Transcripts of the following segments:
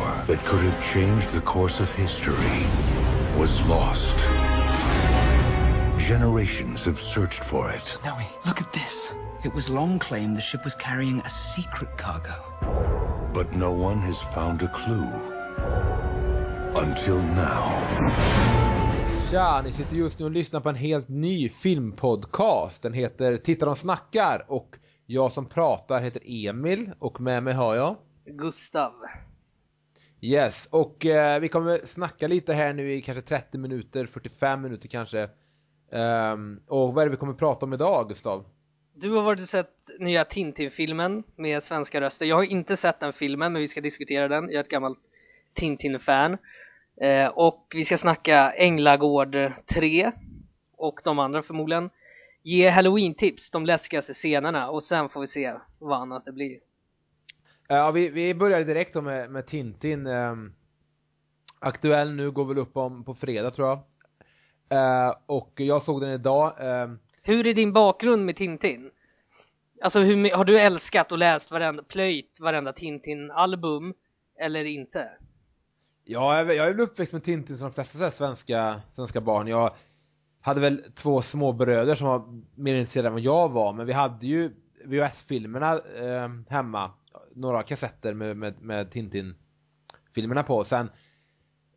power that could have changed the course of history was lost. Generations have searched for it. Snowy, look at this. It was long claimed the ship was carrying a secret cargo. But no one has found a clue. Until now. Tja, ni sitter just nu och lyssnar på en helt ny filmpodcast. Den heter Titta de snackar och jag som pratar heter Emil och med mig har jag Gustav. Yes, och eh, vi kommer snacka lite här nu i kanske 30 minuter, 45 minuter kanske. Um, och vad är det vi kommer prata om idag, Gustav? Du har varit och sett nya Tintin-filmen med svenska röster. Jag har inte sett den filmen, men vi ska diskutera den. Jag är ett gammalt Tintin-fan. Eh, och vi ska snacka Änglagård 3 och de andra förmodligen. Ge Halloween-tips, de läskigaste scenerna och sen får vi se vad annat det blir. Ja, vi, vi börjar direkt då med, med Tintin. Um, aktuell nu, går väl upp om på fredag tror jag. Uh, och jag såg den idag. Uh, hur är din bakgrund med Tintin? Alltså hur, har du älskat och läst varenda, plöjt varenda Tintin-album eller inte? Ja, jag, jag är väl uppväxt med Tintin som de flesta så svenska, svenska barn. Jag hade väl två små bröder som var mer intresserade än vad jag var, men vi hade ju VHS-filmerna eh, hemma. Några kassetter med, med, med Tintin-filmerna på. Sen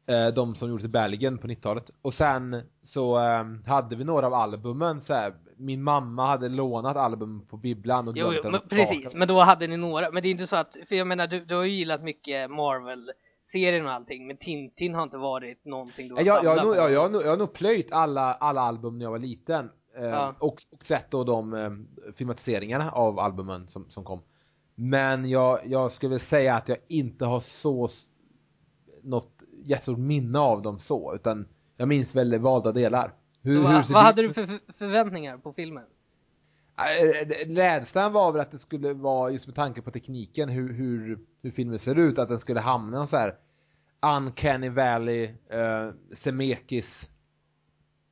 eh, de som gjordes i Belgien på 90-talet. Och sen så eh, hade vi några av albumen så här, Min mamma hade lånat album på bibblan och jo, jo, men, precis, men då hade ni några. Men det är inte så att, för jag menar du, du har ju gillat mycket Marvel serien och allting, men Tintin har inte varit någonting du har jag, jag, jag, jag, jag har nog plöjt alla, alla album när jag var liten. Eh, ja. och, och sett då de eh, filmatiseringarna av albumen som, som kom. Men jag, jag skulle säga att jag inte har så något jättestort minne av dem så, utan jag minns väl valda delar. Hur, hur vad, hade du för förväntningar på filmen? Rädslan var väl att det skulle vara, just med tanke på tekniken, hur, hur, hur filmen ser ut, att den skulle hamna så här Uncanny Valley, uh, Semekis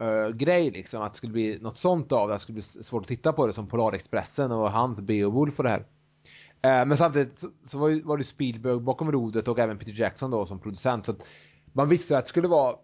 uh, grej liksom. Att det skulle bli något sånt av det. Att det skulle bli svårt att titta på det som Polarexpressen och hans Beowulf och det här. Uh, men samtidigt så, så var, ju, var det Spielberg bakom rodret och även Peter Jackson då som producent. Så att man visste att det skulle vara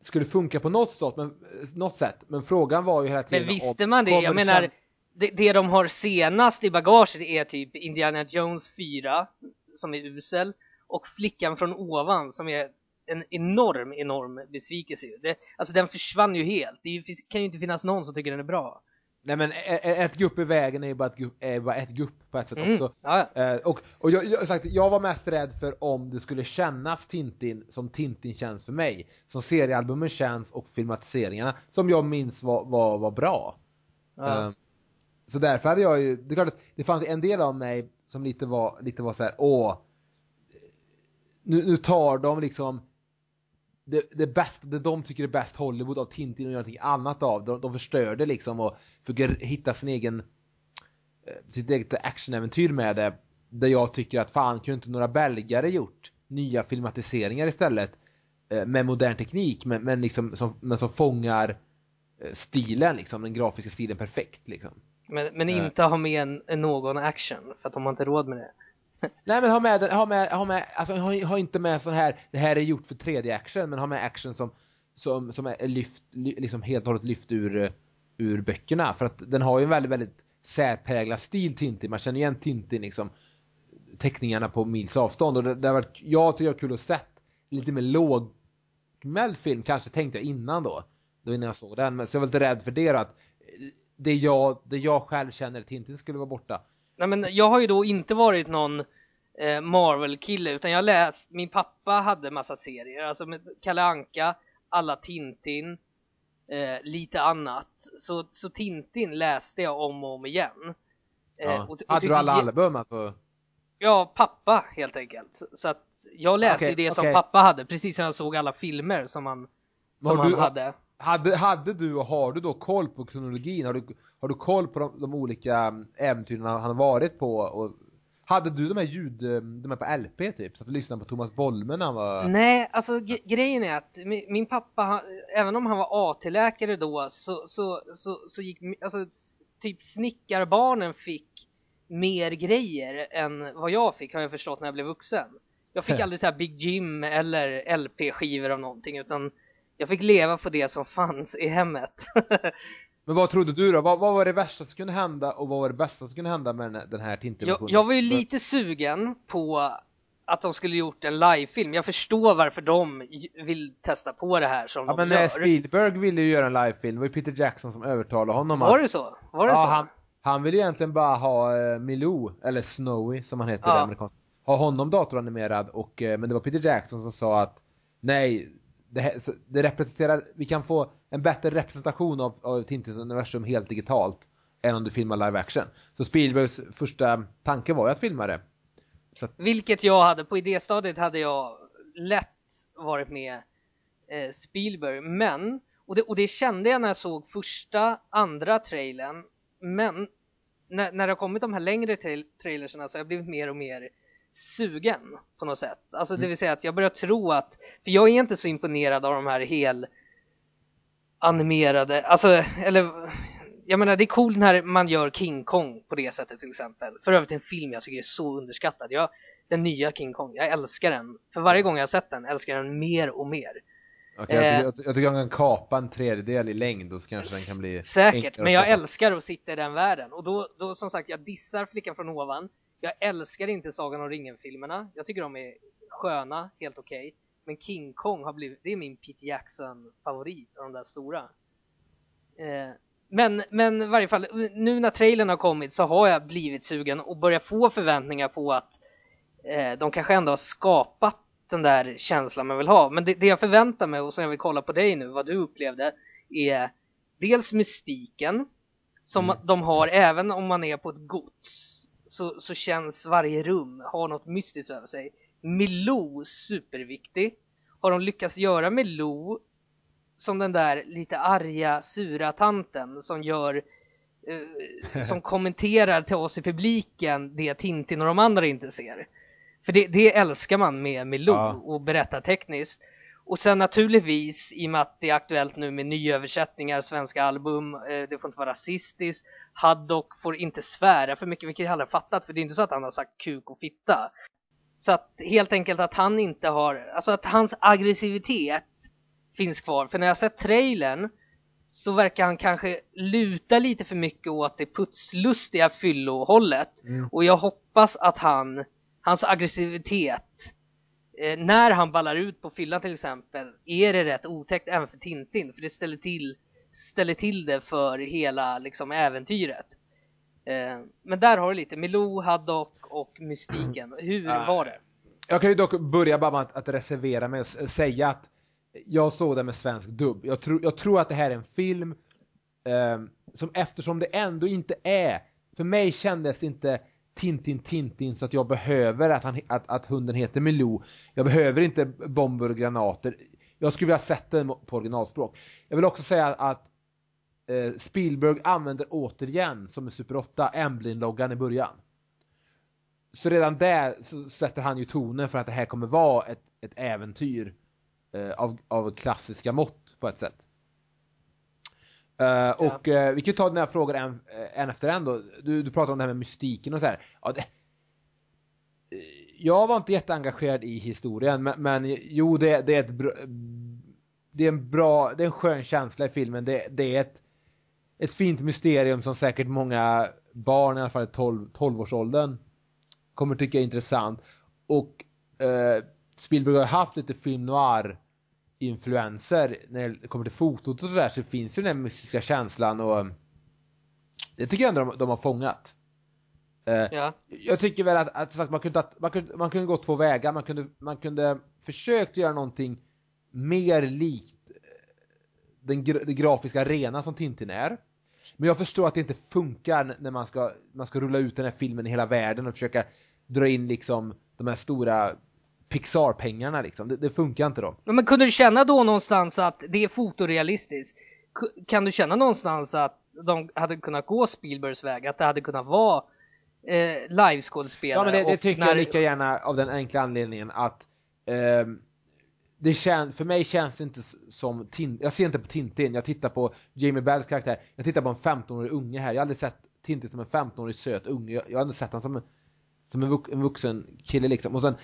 skulle funka på något sätt, men, något sätt. Men frågan var ju hela tiden Men visste man det? Jag menar, det, det de har senast i bagaget är typ Indiana Jones 4, som är usel, och Flickan från ovan, som är en enorm, enorm besvikelse. Det, alltså den försvann ju helt. Det kan ju inte finnas någon som tycker den är bra. Nej men ett gupp i vägen är ju bara ett gupp, är bara ett gupp på ett sätt mm. också. Ja, ja. Eh, och, och jag, jag, sagt, jag var mest rädd för om det skulle kännas Tintin som Tintin känns för mig. Som seriealbumen känns och filmatiseringarna som jag minns var, var, var bra. Ja. Uh, så därför hade jag ju, det är klart att det fanns en del av mig som lite var, lite var så här, åh, nu, nu tar de liksom det, det bästa, det de tycker är bäst Hollywood av Tintin och gör någonting annat av. De, de förstör det liksom och försöker hitta sin egen eh, sitt eget actionäventyr med det. Där jag tycker att fan kunde inte några belgare gjort nya filmatiseringar istället eh, med modern teknik men, men liksom som, men som fångar eh, stilen liksom, den grafiska stilen perfekt liksom. Men, men inte ha med en någon action för att de har inte råd med det. Nej men ha med, ha med, ha med, alltså ha, ha inte med sån här, det här är gjort för 3D-action, men ha med action som, som, som är lyft, liksom helt och hållet lyft ur, ur böckerna. För att den har ju en väldigt, väldigt särpräglad stil Tintin, man känner igen Tintin liksom, teckningarna på mils avstånd. Och det, det har varit, jag tycker det var kul att sett lite mer lågmäld film, kanske tänkte jag innan då, då innan jag såg den. Men så jag var lite rädd för det då, att det jag, det jag själv känner Tintin skulle vara borta. Nej men jag har ju då inte varit någon eh, Marvel-kille utan jag läst, min pappa hade massa serier, alltså med Kalle Anka, alla Tintin, eh, lite annat. Så, så Tintin läste jag om och om igen. Eh, ja. och, och hade du alla album? Alltså? Ja, pappa helt enkelt. Så att jag läste okay, det okay. som pappa hade, precis som jag såg alla filmer som han, som han hade. Hade, hade du och har du då koll på kronologin? Har du, har du koll på de, de olika äventyren han har varit på? Och, hade du de här ljud, de här på LP typ? Så att du lyssnade på Thomas Bolme när han var... Nej, alltså grejen är att min, min pappa, även om han var AT-läkare då, så, så, så, så gick, alltså typ snickarbarnen fick mer grejer än vad jag fick har jag förstått när jag blev vuxen. Jag fick aldrig så här Big Jim eller LP-skivor av någonting utan jag fick leva på det som fanns i hemmet. Men vad trodde du då? Vad, vad, var det värsta som kunde hända och vad var det bästa som kunde hända med den här, här jag, jag var ju lite sugen på att de skulle gjort en livefilm. Jag förstår varför de vill testa på det här som ja, de men gör. Spielberg ville ju göra en livefilm. Det var ju Peter Jackson som övertalade honom Var att, det så? Var det ja, så? Han, han ville egentligen bara ha uh, Milou, eller Snowy som han heter Ja. i amerikanska. Ha honom datoranimerad och, eh, men det var Peter Jackson som sa att nej, det, här, så- det representerar, vi kan få en bättre representation av, av Tintins universum helt digitalt än om du filmar live action. Så Spielbergs första tanke var ju att filma det. Vilket jag hade, på idéstadiet hade jag lätt varit med eh, Spielberg, men, och det, och det kände jag när jag såg första, andra trailern, men när, när det har kommit de här längre trail, trailerserna så har jag blivit mer och mer sugen på något sätt. Alltså det vill säga att jag börjar tro att, för jag är inte så imponerad av de här hel animerade, alltså, eller jag menar det är coolt när man gör King Kong på det sättet till exempel. För övrigt en film jag tycker är så underskattad. Jag, den nya King Kong, jag älskar den. För varje gång jag har sett den älskar jag den mer och mer. Okej, jag, tycker, Eh. jag, tycker han kan kapa en tredjedel i längd och så kanske den kan bli Säkert, men jag älskar att sitta i den världen. Och då, då som sagt, jag dissar Flickan från ovan. Jag älskar inte Sagan om ringen-filmerna. Jag tycker de är sköna, helt okej. Men King Kong har blivit, det är min Peter Jackson-favorit av de där stora. Eh, men, men i varje fall, nu när trailern har kommit så har jag blivit sugen och börjar få förväntningar på att eh, de kanske ändå har skapat den där känslan man vill ha. Men det, det jag förväntar mig och som jag vill kolla på dig nu, vad du upplevde, är dels mystiken som Mm. de har även om man är på ett gods så, så känns varje rum har något mystiskt över sig. Milou superviktig. Har de lyckats göra Milou som den där lite arga, sura tanten som gör eh, som kommenterar till oss i publiken det Tintin och de andra inte ser. För det, det älskar man med Milou Ja. och berätta tekniskt. Och sen naturligtvis, i och med att det är aktuellt nu med nyöversättningar, svenska album, eh, det får inte vara rasistiskt. Haddock får inte svära för mycket, vilket jag aldrig fattat, för det är inte så att han har sagt kuk och fitta. Så att helt enkelt att han inte har, alltså att hans aggressivitet finns kvar. För när jag sett trailern så verkar han kanske luta lite för mycket åt det putslustiga fyllohållet. Mm. Och jag hoppas att han, hans aggressivitet, eh, när han ballar ut på fyllan till exempel, är det rätt otäckt även för Tintin. För det ställer till, ställer till det för hela liksom äventyret. Eh, men där har du lite Milou, Haddock och mystiken. Hur Ah. var det? Jag kan ju dock börja bara med att, att reservera mig och säga att jag såg det med svensk dubb. Jag, tror jag tror att det här är en film ehm, som eftersom det ändå inte är, för mig kändes det inte Tintin Tintin så att jag behöver att, han, att, att hunden heter Milou. Jag behöver inte bomber och granater. Jag skulle vilja sett den på originalspråk. Jag vill också säga att eh, Spielberg använder återigen, som i Super 8, Emblin-loggan i början. Så redan där så sätter han ju tonen för att det här kommer vara ett, ett äventyr eh, av, av klassiska mått på ett sätt. Eh, och eh, vi kan ta den här frågan en, eh, en efter en då. Du, du pratar om det här med mystiken och så här. Ja, det, jag var inte jätteengagerad i historien men, men jo det, det är ett bra, det är en bra, det är en skön känsla i filmen. Det, det är ett, ett fint mysterium som säkert många barn, i alla fall i 12, 12-årsåldern, kommer tycka är intressant. Och eh, Spielberg har haft lite film noir influenser när det kommer till fotot och sådär så finns ju den här mystiska känslan och det tycker jag ändå de, de har fångat. Eh, Ja. jag tycker väl att, att, sagt, man, kunde, man, kunde, man kunde gå två vägar. Man kunde, man kunde försökt göra någonting mer likt eh, den, den grafiska arena som Tintin är. Men jag förstår att det inte funkar när man ska, man ska rulla ut den här filmen i hela världen och försöka dra in liksom de här stora Pixar-pengarna liksom. Det, det funkar inte då. Men kunde du känna då någonstans att det är fotorealistiskt? Kan du känna någonstans att de hade kunnat gå Spielbergs väg? Att det hade kunnat vara eh, liveskådespelare? Ja men det, det tycker när- jag lika gärna av den enkla anledningen att ehm, det kän, för mig känns det inte som Tin, jag ser inte på Tintin, jag tittar på Jamie Bells karaktär, jag tittar på en 15-årig unge här, jag har aldrig sett Tintin som en 15-årig söt unge, jag, jag har aldrig sett honom som, en- som en vuxen kille liksom. Och sen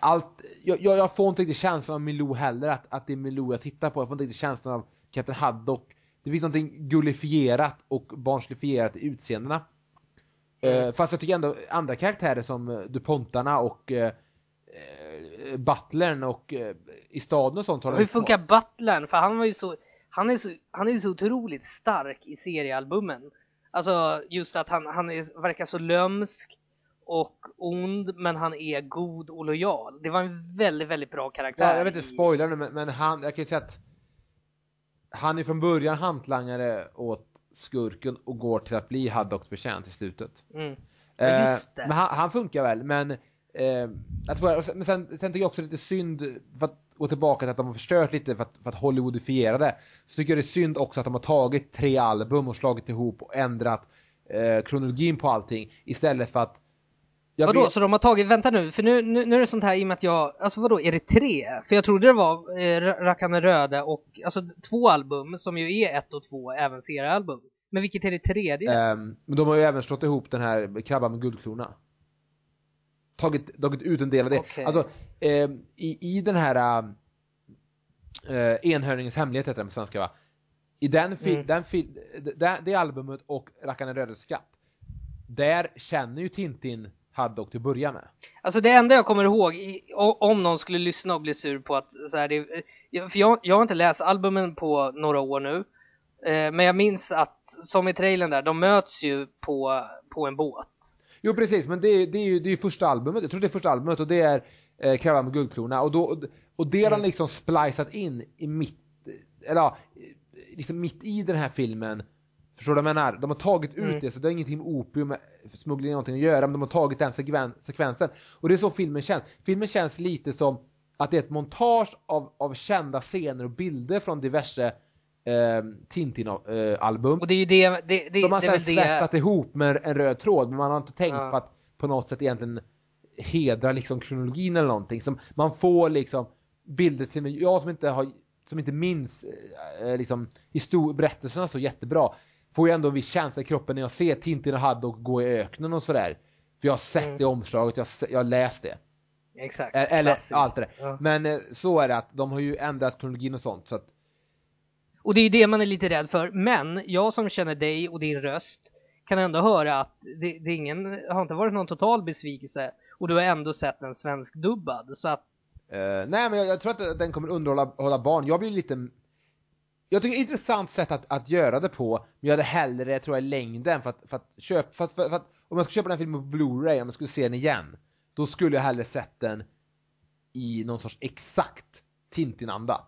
allt, jag, jag, får inte riktigt känslan av Milou heller, att, att det är Milou jag tittar på. Jag får inte riktigt känslan av Captain Haddock. Det finns någonting gullifierat och barnslifierat i utseendena. Mm. fast jag tycker ändå andra karaktärer som uh, DuPontarna och uh, Butlern och uh, i staden och sånt har Hur funkar Butlern? För han var ju så, han är så, han är så otroligt stark i seriealbumen. Alltså just att han, han är, verkar så lömsk och ond men han är god och lojal. Det var en väldigt, väldigt bra karaktär. Ja, jag vet inte spoila nu men, men han, jag kan ju säga att han är från början hantlangare åt skurken och går till att bli Haddocks betjänt i slutet. Mm. Eh, men han, han, funkar väl, men eh, jag tror, men sen, sen tycker jag också lite synd, för att gå tillbaka till att de har förstört lite för att, för att Hollywoodifiera det, så tycker jag det är synd också att de har tagit tre album och slagit ihop och ändrat eh, kronologin på allting istället för att jag vadå, vet... så de har tagit, vänta nu, för nu, nu, nu är det sånt här i och med att jag, alltså vadå, är det tre? För jag trodde det var eh, Rackarna Röda och, alltså två album som ju är ett och två, även seriealbum. Men vilket är det tredje? Um, men de har ju även slått ihop den här Krabban med guldklorna. Tagit, tagit ut en del av det. Okay. Alltså, um, i, i den här uh, Enhörningens hemlighet heter den på svenska va? I den, fi mm. den fi det, det albumet och Rackarna Rödas skatt, där känner ju Tintin Haddock till att börja med. Alltså det enda jag kommer ihåg, om någon skulle lyssna och bli sur på att så här, det, för jag, jag har inte läst albumen på några år nu, eh, men jag minns att, som i trailern där, de möts ju på, på en båt. Jo precis, men det, det är ju det är första albumet, jag tror det är första albumet och det är eh, Kräva med guldklorna och, då, och det har mm. de liksom splicat in i mitt, eller ja, liksom mitt i den här filmen Förstår du vad jag menar? De har tagit ut mm. det, så det har ingenting med opium, smuggling någonting att göra, men de har tagit den sekvensen. Och det är så filmen känns. Filmen känns lite som att det är ett montage av, av kända scener och bilder från diverse eh, Tintin-album. och det är ju det, det, det De har sen svetsat det... ihop med en röd tråd, men man har inte tänkt ja. på att på något sätt egentligen hedra liksom kronologin eller någonting. Som man får liksom bilder till mig, jag som inte har som inte minns eh, liksom berättelserna så jättebra får ju ändå en viss känsla i kroppen när jag ser Tintin och Haddock gå i öknen och sådär. För jag har sett mm. det omslaget, jag, jag har läst det. Exakt. Eller Klassiskt. allt det där. Ja. Men eh, så är det att de har ju ändrat kronologin och sånt så att och det är det man är lite rädd för. Men jag som känner dig och din röst kan ändå höra att det, det ingen, har inte varit någon total besvikelse. Och du har ändå sett en svensk dubbad. Så att... Uh, nej men jag, jag, tror att den kommer underhålla barn. Jag blir lite jag tycker det är ett intressant sätt att, att göra det på, men jag hade hellre, tror jag, längden för att, för att köpa, för, för, för att, om jag skulle köpa den här filmen på Blu-ray, om jag skulle se den igen, då skulle jag hellre sett den i någon sorts exakt Tintin-anda.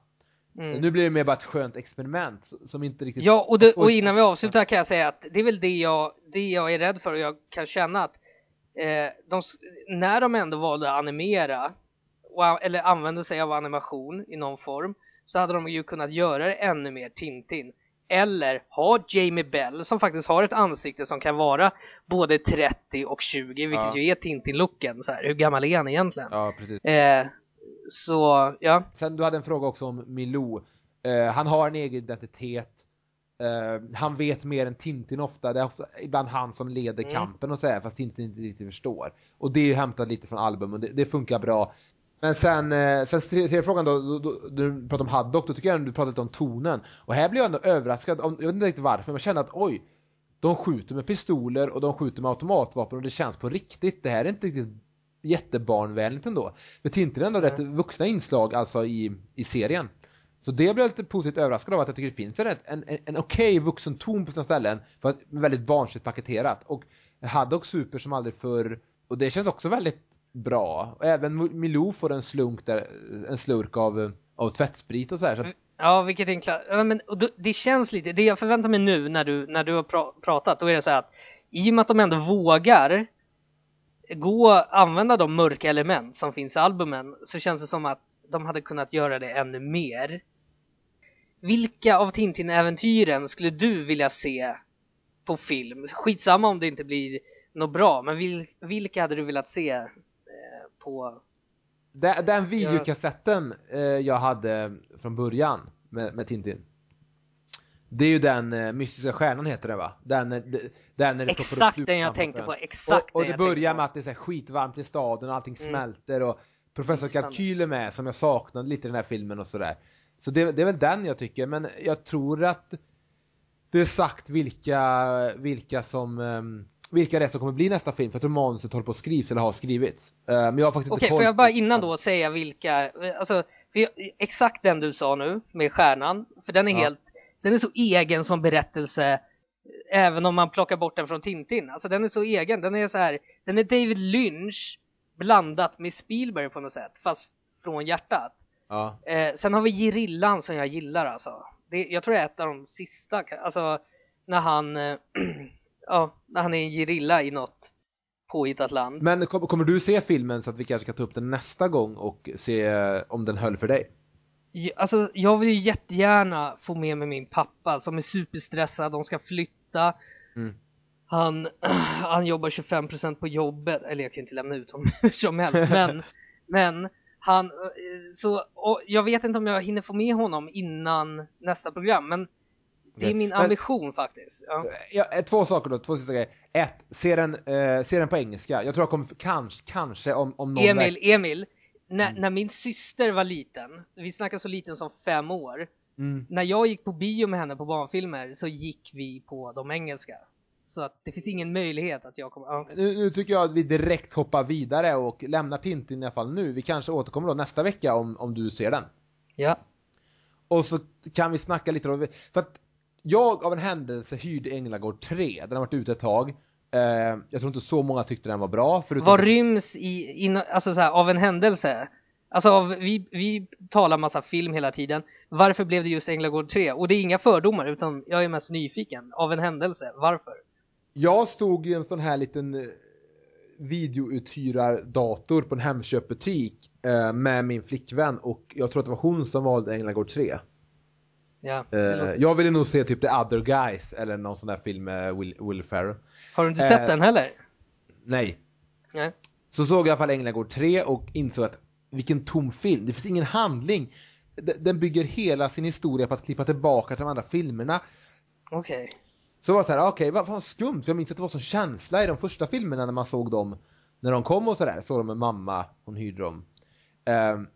Mm. Nu blir det mer bara ett skönt experiment som inte riktigt... Ja, och, det, och innan vi avslutar kan jag säga att det är väl det jag, det jag är rädd för och jag kan känna att eh, de, när de ändå valde att animera, och, eller använde sig av animation i någon form, så hade de ju kunnat göra det ännu mer Tintin. Eller ha Jamie Bell som faktiskt har ett ansikte som kan vara både 30 och 20 vilket ja. ju är Tintin-looken så här. Hur gammal är han egentligen? Ja, precis. Eh, så, ja. Sen du hade en fråga också om Milou. Eh, han har en egen identitet. Uh, han vet mer än Tintin ofta, det är ofta, ibland han som leder mm. kampen och så fast Tintin inte riktigt förstår. Och det är ju hämtat lite från albumen, det, det funkar bra. Men sen, eh, sen tredje frågan då, då, du pratar om Haddock, då tycker jag att du pratar lite om tonen. Och här blir jag ändå överraskad, om, jag vet inte riktigt varför, men jag känner att oj, de skjuter med pistoler och de skjuter med automatvapen och det känns på riktigt. Det här är inte riktigt jättebarnvänligt ändå. För Tintin är ändå mm. rätt vuxna inslag alltså i, i serien. Så det blir jag lite positivt överraskad av att jag tycker det finns en, en, en, en okej okay vuxen ton på sina ställen, för att väldigt barnsligt paketerat. Och Haddock super som aldrig förr, och det känns också väldigt bra. Och även Milou får en slunk där, en slurk av, av tvättsprit och så här. Så att... Mm, ja, vilket är en. Ja, men det känns lite, det jag förväntar mig nu när du, när du har pra pratat, då är det så här att i och med att de ändå vågar gå, använda de mörka element som finns i albumen så känns det som att de hade kunnat göra det ännu mer. Vilka av Tintin-äventyren skulle du vilja se på film? Skitsamma om det inte blir något bra, men vil, vilka hade du velat se på... Den, den videokassetten eh, jag hade från början med, med Tintin. Det är ju den eh, Mystiska Stjärnan heter det va? Den, den när det Exakt den jag tänkte på, exakt Och, och det börjar med att det är så skitvarmt i staden och allting mm. smälter och Professor Kalkyl är med som jag saknade lite i den här filmen och sådär. Så det, det är väl den jag tycker, men jag tror att det är sagt vilka, vilka som um, vilka det är som kommer bli nästa film för att manuset håller på att skrivs eller har skrivits. Uh, men jag har faktiskt Okej, inte får jag bara innan då säga vilka, alltså för jag, exakt den du sa nu med stjärnan, för den är Ja. helt, den är så egen som berättelse även om man plockar bort den från Tintin. Alltså den är så egen, den är så här, den är David Lynch blandat med Spielberg på något sätt, fast från hjärtat. Ja. Eh, sen har vi Gerillan som jag gillar alltså. Det, jag tror det är ett av de sista, alltså när han, eh, ja, när han är en gerilla i något påhittat land. Men kom, kommer du se filmen så att vi kanske kan ta upp den nästa gång och se eh, om den höll för dig? Ja, Alltså jag vill ju jättegärna få med mig min pappa som är superstressad, de ska flytta. Mm. Han, han jobbar 25% på jobbet, eller jag kan inte lämna ut honom hur som helst, men, men han, eh, så, och jag vet inte om jag hinner få med honom innan nästa program, men det är min Men- ambition faktiskt. Ja. Ja, eh, två saker då, två sista grejer. Ett, se den, eh, se den på engelska. Jag tror jag kommer, kanske, kanske om, om någon Emil, Emil, när, Mm. när min syster var liten, vi snackar så liten som fem år, Mm. när jag gick på bio med henne på barnfilmer så gick vi på de engelska. Så att det finns ingen möjlighet att jag kommer, ja. Nu, nu tycker jag att vi direkt hoppar vidare och lämnar Tintin i alla fall nu. Vi kanske återkommer då nästa vecka om, om du ser den. ja. Och så kan vi snacka lite då, för att jag av en händelse hyrde Änglagård 3, den har varit ute ett tag. Eh, jag tror inte så många tyckte den var bra, förutom... Vad ryms i, in, alltså så här, av en händelse? Alltså av, vi, vi talar massa film hela tiden. Varför blev det just Änglagård 3? Och det är inga fördomar utan jag är mest nyfiken. Av en händelse, varför? Jag stod i en sån här liten eh, videouthyrardator på en Hemköpbutik eh, med min flickvän och jag tror att det var hon som valde Änglagård 3. Ja, Eh, jag ville nog se typ The Other Guys eller någon sån där film med Will, Will Ferrell. Har du inte eh, sett den heller? Nej. Nej. Så såg jag i alla fall Änglagård 3 och insåg att vilken tom film. Det finns ingen handling. Den bygger hela sin historia på att klippa tillbaka till de andra filmerna. Okej. Så var det så här, okej, vad fan skumt. För jag minns att det var sån känsla i de första filmerna när man såg dem. När de kom och sådär. Såg dem med mamma, hon hyrde dem. Ehm,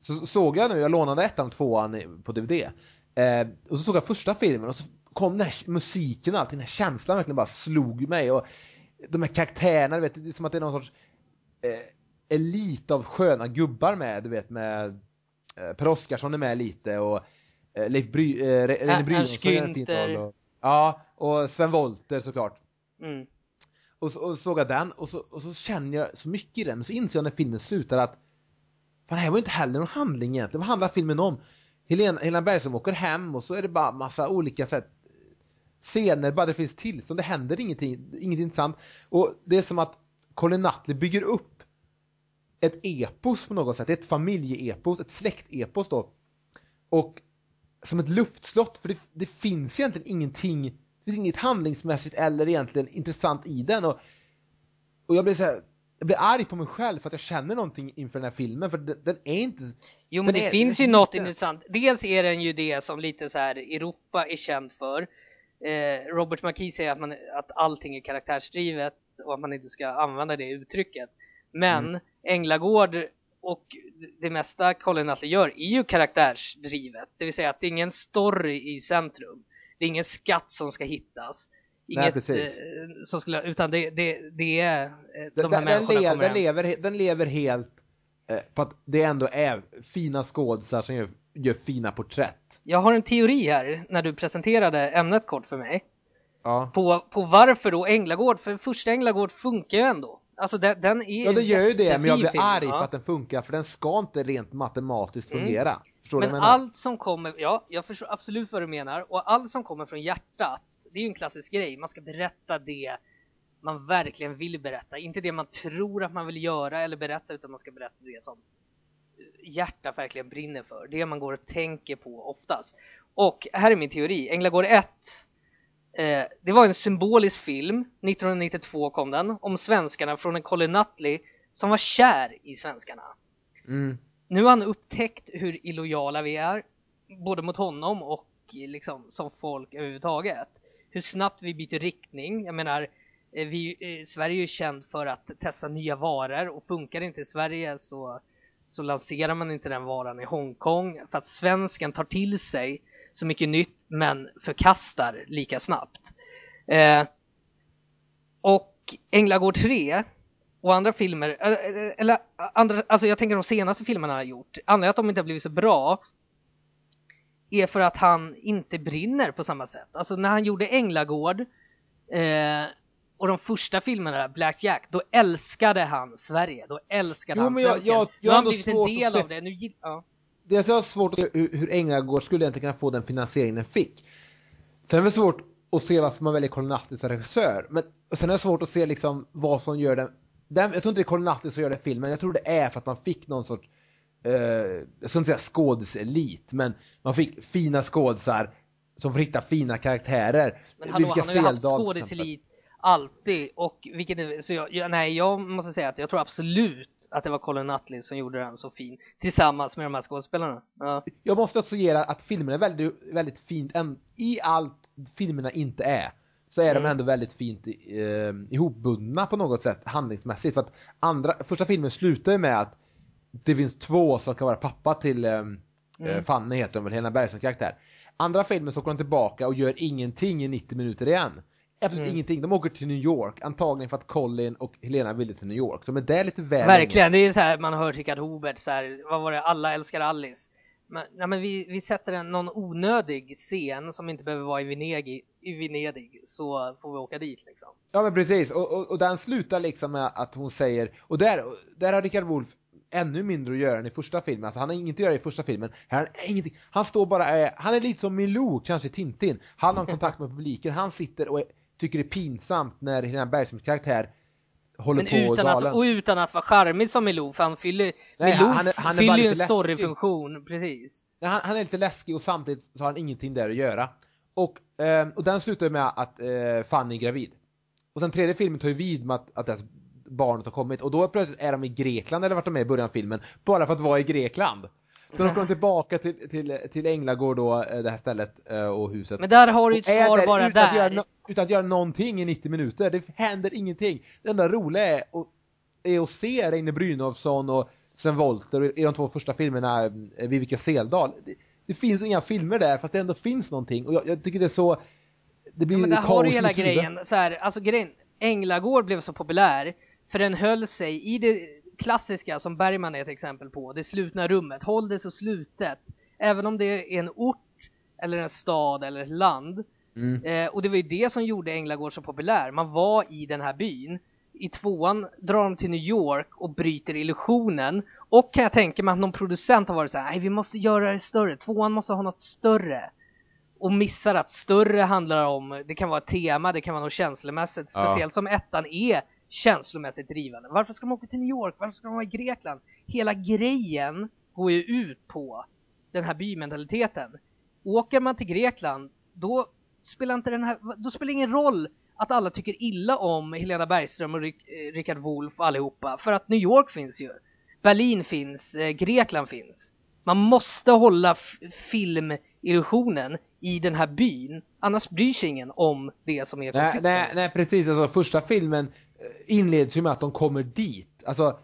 så såg jag nu, jag lånade ettan och tvåan på DVD. Ehm, och så såg jag första filmen och så kom den här musiken och allting, den här känslan verkligen bara slog mig. Och de här karaktärerna, du vet, det är som att det är någon sorts eh, elit av sköna gubbar med, du vet med eh, Per Oscarsson är med lite och eh, Leif Bry, eh, Re- René Brynolfsson gör en fin roll. Och, ja, och Sven Wollter såklart. Mm. Och så, och så såg jag den och så, och så känner jag så mycket i den, men så inser jag när filmen slutar att Fan, det här var ju inte heller någon handling egentligen. Vad handlar filmen om? Helena, Helena Bergström åker hem och så är det bara massa olika sätt scener, bara det finns tillstånd, det händer ingenting, inget intressant. Och det är som att Colin Nutley bygger upp ett epos på något sätt, ett familjeepos, ett släktepos då. Och som ett luftslott, för det, det finns egentligen ingenting, det finns inget handlingsmässigt eller egentligen intressant i den. Och, och jag blir så här, jag blir arg på mig själv för att jag känner någonting inför den här filmen, för den, den är inte Jo men det är- finns ju är något liten. intressant. Dels är den ju det som lite så här Europa är känt för. Eh, Robert McKee säger att, man, att allting är karaktärsdrivet och att man inte ska använda det uttrycket. Men Mm. Änglagård och det mesta Colin Nutley gör är ju karaktärsdrivet. Det vill säga att det är ingen story i centrum. Det är ingen skatt som ska hittas. Inget, precis. eh, som skulle, utan det, det, det är eh, de den, här den, människorna lever, kommer den, lever, den lever helt på att det ändå är fina skådisar som gör, gör fina porträtt. Jag har en teori här när du presenterade ämnet kort för mig. Ja. På, på varför då Änglagård, för första Änglagård funkar ju ändå. Alltså den, den är ja, det gör ju det, men jag blir film, arg ja. för att den funkar, för den ska inte rent matematiskt Mm. fungera. Förstår du Men vad jag menar? allt som kommer, ja jag förstår absolut vad du menar och allt som kommer från hjärtat, det är ju en klassisk grej. Man ska berätta det man verkligen vill berätta, inte det man tror att man vill göra eller berätta utan man ska berätta det som hjärtat verkligen brinner för. Det man går och tänker på oftast. Och här är min teori, Änglagård 1 eh, det var en symbolisk film, 1992 kom den, om svenskarna från en Colin Nutley som var kär i svenskarna. Mm. Nu har han upptäckt hur illojala vi är, både mot honom och liksom som folk överhuvudtaget. Hur snabbt vi byter riktning. Jag menar, eh, Eh, vi, eh, Sverige är ju känt för att testa nya varor och funkar det inte i Sverige så så lanserar man inte den varan i Hongkong för att svensken tar till sig så mycket nytt men förkastar lika snabbt. Eh, och Änglagård 3 och andra filmer, eh, eller andra, alltså jag tänker de senaste filmerna han har gjort, anledningen att de inte har blivit så bra är för att han inte brinner på samma sätt. Alltså när han gjorde Änglagård eh, och de första filmerna, Black Jack, då älskade han Sverige. Då älskade Jo, han men jag- svensken. jag- jag nu har han blivit en del av det. Nu, ja. Det är så svårt att se hur, hur Änglagård skulle egentligen kunna få den finansiering den fick. Sen är det svårt att se varför man väljer Colin Nutley som regissör. Men sen är det svårt att se liksom vad som gör den, den jag tror inte det är Colin Nutley som gör den filmen, jag tror det är för att man fick någon sorts, eh, jag ska inte säga skådiselit, men man fick fina skådisar som får hitta fina karaktärer. Men hallå, Vilka han har ju haft skådiselit alltid och vilket så jag, jag, nej jag måste säga att jag tror absolut att det var Colin Nutley som gjorde den så fin tillsammans med de här skådespelarna. Ja. Jag måste också ge att filmerna är väldigt, väldigt fint, i allt filmerna inte är, så är Mm. de ändå väldigt fint eh, ihopbundna på något sätt handlingsmässigt. För att andra, första filmen slutar med att det finns två som kan vara pappa till eh, mm. Fanny heter hon väl, Helena Bergströms karaktär. Andra filmen så åker de tillbaka och gör ingenting i 90 minuter igen. Absolut Mm. ingenting. De åker till New York, antagligen för att Colin och Helena ville till New York. Så men det är lite väl länge. Verkligen, det är så här man hör Richard Hobert så här, vad var det, alla älskar Alice. Men, nej, men vi, vi sätter en, någon onödig scen som inte behöver vara i Venedig, i Venedig så får vi åka dit liksom. Ja men precis, och, och, och den slutar liksom med att hon säger, och där, där har Richard Wolff ännu mindre att göra än i första filmen, alltså han har ingenting att göra i första filmen, han ingenting, han står bara, eh, han är lite som Milou, kanske i Tintin, han har kontakt med publiken, han sitter och tycker det är pinsamt när Helena Bergströms karaktär håller Men på utan galen. att, och utan att vara charmig som Milou, för han fyller, Nej, Milou han är- han fyller ju en storyfunktion, precis. Nej, han, han är lite läskig och samtidigt så har han ingenting där att göra. Och, ehm, och den slutar med att eh, Fanny är gravid. Och sen tredje filmen tar ju vid med att, att deras barnet har kommit och då plötsligt är de i Grekland eller vart de är i början av filmen, bara för att vara i Grekland. Sen åker de tillbaka till, till, till Änglagård då, eh, det här stället eh, och huset. Men där har du ju ett svar där bara utan Att göra, där. utan att göra någonting i 90 minuter, det händer ingenting. Det enda roliga är, att- är att se Reine Brynolfsson och Sven Wollter i de två första filmerna, eh, Vivica Seldal. Det, det finns inga filmer där fast det ändå finns någonting och jag, jag tycker det är så det blir Ja, men där har du hela grejen, så här, alltså grejen, Änglagård blev så populär för den höll sig i det klassiska som Bergman är ett exempel på, det slutna rummet, håll det så slutet. Även om det är en ort, eller en stad, eller ett land. Mm. Eh, och det var ju det som gjorde Änglagård så populär, man var i den här byn. I tvåan drar de till New York och bryter illusionen. Och kan jag tänka mig att någon producent har varit så här, nej vi måste göra det större, tvåan måste ha något större och missar att större handlar om, det kan vara ett tema, det kan vara något känslomässigt, Ja. speciellt som ettan är känslomässigt drivande. Varför ska de åka till New York? Varför ska de vara i Grekland? Hela grejen går ju ut på den här bymentaliteten. Åker man till Grekland, då spelar inte den här, då spelar det ingen roll att alla tycker illa om Helena Bergström och Rick, eh, Richard Wolff allihopa, för att New York finns ju. Berlin finns, eh, Grekland finns. Man måste hålla filmillusionen i den här byn, annars bryr sig ingen om det som är Nej, konflikten. nej, nej precis, alltså första filmen inleds ju med att de kommer dit. Alltså,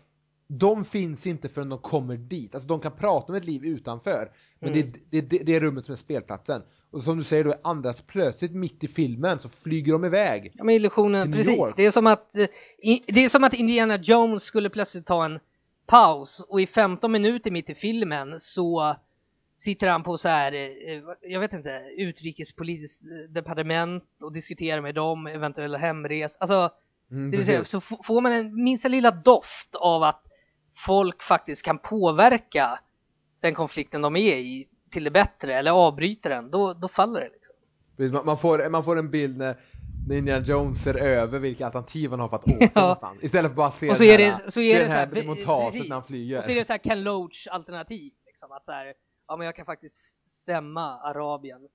de finns inte förrän de kommer dit. Alltså de kan prata om ett liv utanför. Men Mm. det, det, det, det är rummet som är spelplatsen. Och som du säger då, andras plötsligt mitt i filmen så flyger de iväg. Ja men illusionen, precis. York. Det är som att, eh, det är som att Indiana Jones skulle plötsligt ta en paus och i 15 minuter mitt i filmen så sitter han på så här, eh, jag vet inte, utrikespolitiskt eh, departement och diskuterar med dem, eventuella hemres. Alltså, Mm, det vill säga, så får man en minsta lilla doft av att folk faktiskt kan påverka den konflikten de är i till det bättre eller avbryter den, då, då faller det liksom. Precis, man, får, man får en bild när, Indiana Jones ser över vilka alternativ han har för att åka Ja. någonstans. Istället för bara att se Och så är här, det, så är det här här, montaget när han flyger. Och så är det så här Ken Loach alternativ liksom att så här, ja men jag kan faktiskt stämma Arabien.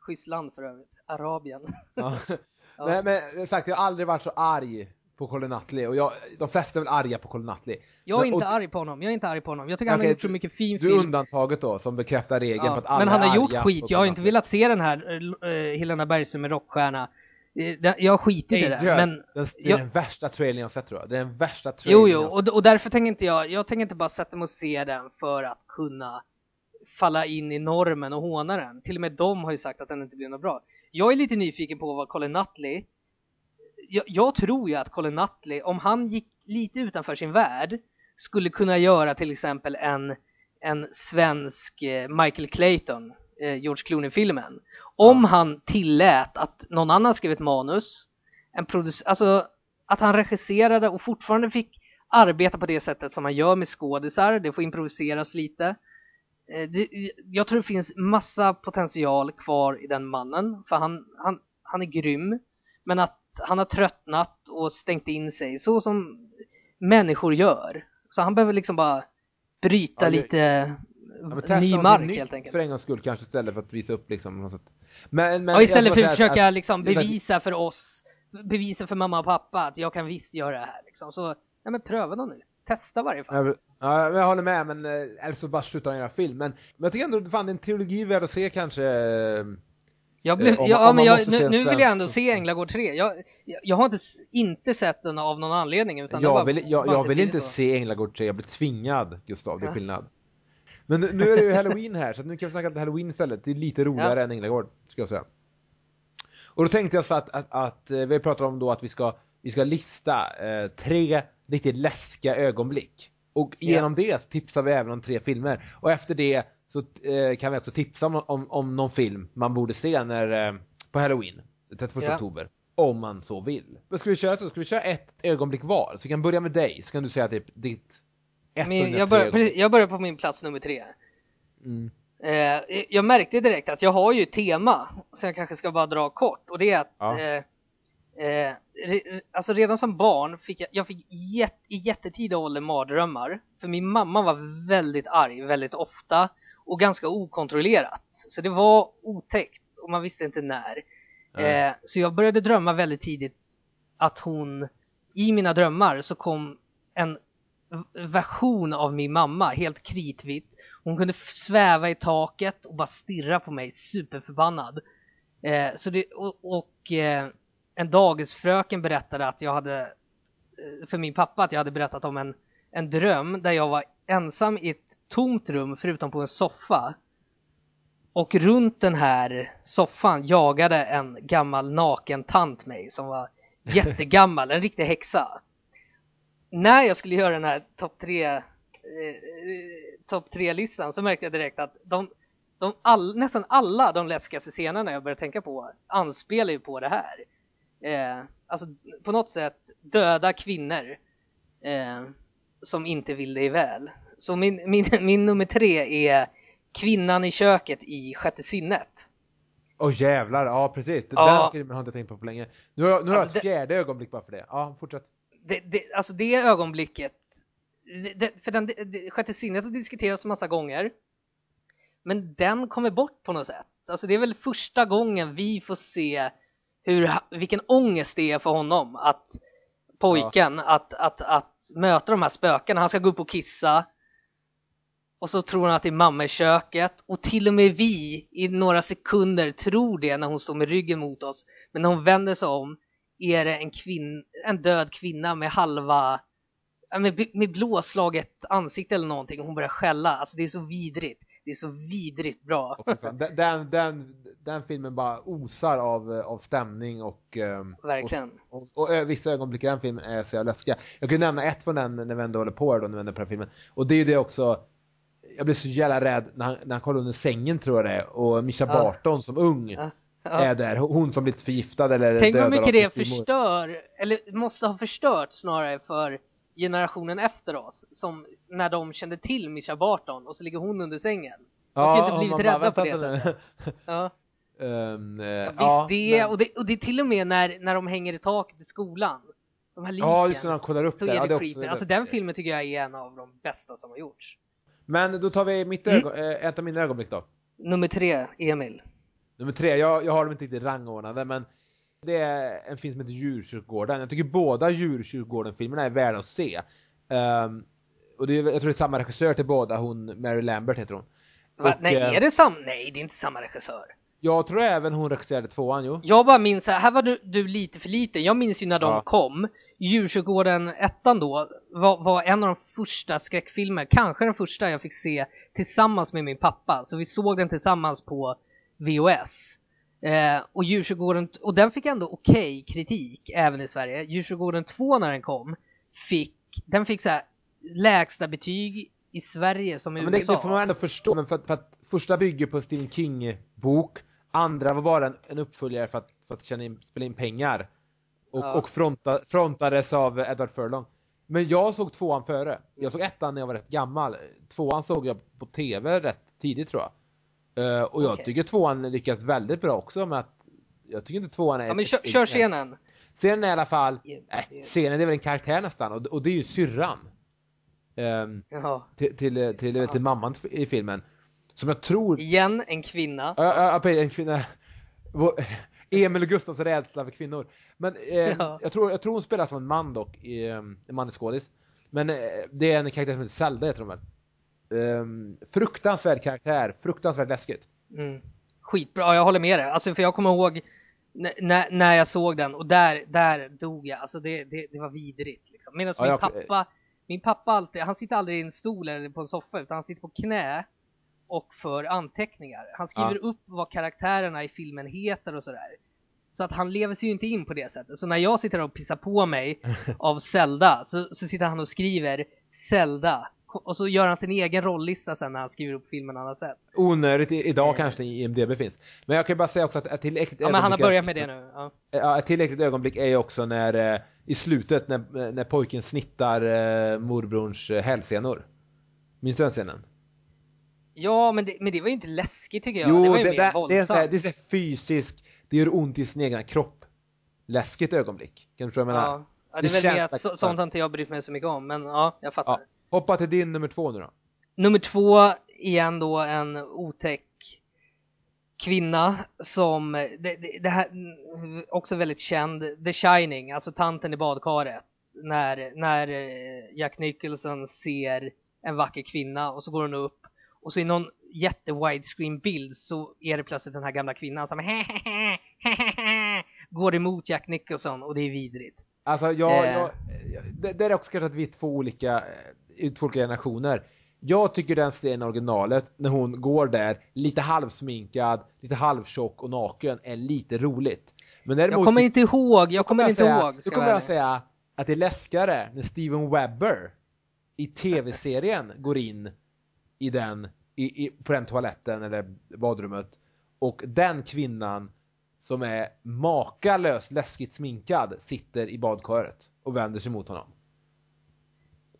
Schysst land för övrigt, Arabien. Ja. Ja. Nej men sagt, jag har aldrig varit så arg på Colin Nutley och jag, de flesta är väl arga på Colin Nutley. Jag är Men- inte och- arg på honom, jag är inte arg på honom. Jag tycker han har gjort så mycket fin Du är film. undantaget då som bekräftar regeln Ja, på att alla men han är har gjort skit, jag har inte velat se den här uh, Helena Bergström med rockstjärna. Eh, Jag skitit i det, men det är jag- den värsta trailern jag sett tror jag. Det är den värsta trailern Jo, jo, och, och därför tänker inte jag, jag tänker inte bara sätta mig och se den för att kunna falla in i normen och håna den. Till och med de har ju sagt att den inte blir något bra. Jag är lite nyfiken på vad Colin Nutley, jag, jag tror ju att Colin Nutley, om han gick lite utanför sin värld, skulle kunna göra till exempel en, en svensk eh, Michael Clayton, eh, George Clooney-filmen. Om han tillät att någon annan skrev ett manus, en produc- alltså att han regisserade och fortfarande fick arbeta på det sättet som man gör med skådisar, det får improviseras lite. Eh, det, jag tror det finns massa potential kvar i den mannen, för han, han, han är grym. Men att han har tröttnat och stängt in sig, så som människor gör. Så han behöver liksom bara bryta Ja, det- lite Ja, ny mark nytt helt enkelt. för en gångs skull kanske istället för att visa upp liksom något sätt. Men, men Ja, istället för att försöka liksom att- bevisa för oss, bevisa för mamma och pappa att jag kan visst göra det här liksom. Så, nej men pröva något nytt. Testa varje fall. Ja, jag håller med, men eh, eller så bara sluta göra film. Men, men jag tycker ändå fan det är en trilogi värd att se kanske. eh, Jag blev, Eh, om- ja, om men jag, nu, nu vill jag ändå så- se Änglagård 3. Jag, jag, jag har inte, inte sett den av någon anledning utan Jag bara- vill, jag, jag vill inte så. se Änglagård 3, jag blir tvingad Gustav, det är skillnad. Men nu, nu är det ju halloween här, så nu kan vi snacka lite halloween istället. Det är lite roligare Ja. än Änglagård, ska jag säga. Och då tänkte jag så att, att, att eh, vi pratar om då att vi ska, vi ska lista eh, tre riktigt läskiga ögonblick. Och genom det så tipsar vi även om tre filmer. Och efter det så eh, kan vi också tipsa om, om, om någon film man borde se när, eh, på halloween, den 31 Ja. oktober. Om man så vill. Men ska vi köra, ska vi köra ett ögonblick var? Så vi kan börja med dig, så kan du säga typ ditt ett Min, jag, börjar, jag börjar på min plats nummer tre. Mm. Eh, jag märkte direkt att jag har ju ett tema, så jag kanske ska bara dra kort. Och det är att Ja. eh, eh, re, alltså redan som barn fick jag, jag fick jätt, i jättetidig ålder mardrömmar. För min mamma var väldigt arg väldigt ofta och ganska okontrollerat. Så det var otäckt och man visste inte när. Eh, så jag började drömma väldigt tidigt att hon, i mina drömmar så kom en version av min mamma, helt kritvitt. Hon kunde sväva i taket och bara stirra på mig, superförbannad. Eh, så det, och och eh, en dagisfröken berättade att jag hade, eh, för min pappa, att jag hade berättat om en, en dröm där jag var ensam i ett tomt rum förutom på en soffa. Och runt den här soffan jagade en gammal naken tant mig som var jättegammal, en riktig häxa. När jag skulle göra den här topp tre, eh, eh, topp tre listan så märkte jag direkt att de, de all, nästan alla de läskigaste scenerna jag började tänka på anspelar ju på det här. Eh, alltså på något sätt döda kvinnor eh, som inte vill dig väl. Så min, min, min nummer tre är Kvinnan i köket i Sjätte sinnet. Åh jävlar, ja precis. Ja. Den filmen har jag inte tänkt på på länge. Nu har, nu har jag Alltså, ett det- fjärde ögonblick bara för det. Ja, fortsätt. det, det, alltså det ögonblicket, det, det, för den, det, det, sjätte sinnet har diskuterats massa gånger, men den kommer bort på något sätt. Alltså det är väl första gången vi får se hur, vilken ångest det är för honom att pojken att, att, att möta de här spökena. Han ska gå upp och kissa och så tror han att det är mamma i köket och till och med vi i några sekunder tror det när hon står med ryggen mot oss. Men när hon vänder sig om är det en, kvinn, en död kvinna med halva, ja, med, med blåslaget ansikte eller någonting och hon börjar skälla. Alltså det är så vidrigt. Det är så vidrigt bra. Fan. Den, den, den, filmen bara osar av, eh, av stämning och, ehm, Verkligen. och, och, och ö- vissa ögonblick i den filmen är så jävla läskiga. Jag kan nämna ett från den när vi ändå håller på då, när vi ändå på den filmen. Och det är ju det också, jag blir så jävla rädd när han, när han kollar under sängen tror jag det är, och Mischa Ja. Barton som ung Ja. är där, hon som blivit förgiftad eller Tänk hur dödad mycket av det sin styvmor. förstör, eller måste ha förstört snarare för generationen efter oss. Som när de kände till Mischa Barton och så ligger hon under sängen. De har ju inte blivit rädda bara, på det sättet. Ja. Eh, Ja, visst ja, det, men- och det, och det är till och med när, när de hänger i taket i skolan. De här liken. Ja, just när han kollar upp så där. är Ja, det är creepy. också- Alltså den filmen tycker jag är en av de bästa som har gjorts. Men då tar vi mitt Mm. ögon, eh, ett av mina ögonblick då. Nummer tre, Emil. Nummer tre, jag, jag har dem inte riktigt rangordnade men det är en film som heter Djurkyrkogården. Jag tycker båda Djurkyrkogården-filmerna är värda att se. Ehm, och det är, jag tror det är samma regissör till båda, hon Mary Lambert heter hon. Va? Och, Nej, eh, är det sam... Nej, det är inte samma regissör. Jag tror även hon regisserade tvåan, jo. Jag bara minns, här, här var du, du lite för liten. Jag minns ju när de Ja. kom. Djursjukvården ettan då var, var en av de första skräckfilmer, kanske den första jag fick se tillsammans med min pappa. Så vi såg den tillsammans på VHS. Eh, och Djursjukvården, och den fick ändå okej kritik även i Sverige. Djursjukvården 2 när den kom, fick, den fick så här lägsta betyg i Sverige som i Ja, men det, USA. det får man ändå förstå, men för, att- för att första bygger på Stephen King-bok, andra var bara en, en uppföljare för att, för att tjäna in, spela in pengar. Och, Ja. och fronta, frontades av Edward Furlong. Men jag såg tvåan före. Jag såg ettan när jag var rätt gammal. Tvåan såg jag på tv rätt tidigt tror jag. Eh, och jag Okej. tycker tvåan lyckas väldigt bra också med att jag tycker inte tvåan är... Ja men kör, kör scenen. Scenen är i alla fall, Ja, äh, det- scenen är väl en karaktär nästan och, och det är ju syrran. Ehm, Jaha. till, till, till, till mamman i filmen. Som jag tror, Igen en kvinna. ja, ja, precis, en kvinna, Emil och Gustavs rädsla för kvinnor. Men eh, Ja. jag, tror, jag tror hon spelar som en man dock, i, eh, en manlig skådis. Men eh, det är en karaktär som heter Zelda heter hon väl. Um, fruktansvärd karaktär, fruktansvärt läskigt. Mm. Skitbra, ja, jag håller med dig. Alltså för jag kommer ihåg när, när jag såg den och där, där dog jag. Alltså det, det, det var vidrigt liksom. Medan Ja, min jag- pappa, min pappa alltid, han sitter aldrig i en stol eller på en soffa utan han sitter på knä och för anteckningar. Han skriver Ja. upp vad karaktärerna i filmen heter och sådär. Så att han lever sig ju inte in på det sättet. Så när jag sitter och pissar på mig av Zelda så, så sitter han och skriver Zelda. Och så gör han sin egen rollista sen när han skriver upp filmen han har sett. Onödigt idag Eh. kanske i IMDB finns. Men jag kan bara säga också att ett tillräckligt Ja men han har börjat med det nu. Ja. Ja, ett tillräckligt ögonblick är ju också när eh, i slutet när, när pojken snittar eh, morbrorns hälsenor. Minns du den scenen? Ja, men det, men det var ju inte läskigt tycker jag. jo, det var ju det, mer det, det är så här, det är så det gör ont i sin egna kropp. Läskigt ögonblick. Kan du förstå vad jag menar? ja. ja, det det är väl mer känns att sånt har inte jag brytt mig så mycket om, men ja, jag fattar. Ja. Hoppa till din nummer två nu då. Nummer två, igen då en otäck kvinna som, det, det, det här, också väldigt känd, The Shining, alltså tanten i badkaret. När, när eh, Jack Nicholson ser en vacker kvinna och så går hon upp och så i någon jätte widescreen bild så är det plötsligt den här gamla kvinnan som går emot Jack Nicholson och det är vidrigt. Alltså jag, Eh. jag, det, det är också kanske att vi är två olika, två olika generationer. Jag tycker den scenen i originalet, när hon går där, lite halvsminkad, lite halvtjock och naken, är lite roligt. Men däremot Jag kommer inte ihåg, jag kommer inte säga, ihåg. Ska kommer jag säga att det är läskigare när Steven Webber i tv-serien går in i den, i, i, på den toaletten eller badrummet och den kvinnan som är makalöst läskigt sminkad sitter i badkaret och vänder sig mot honom.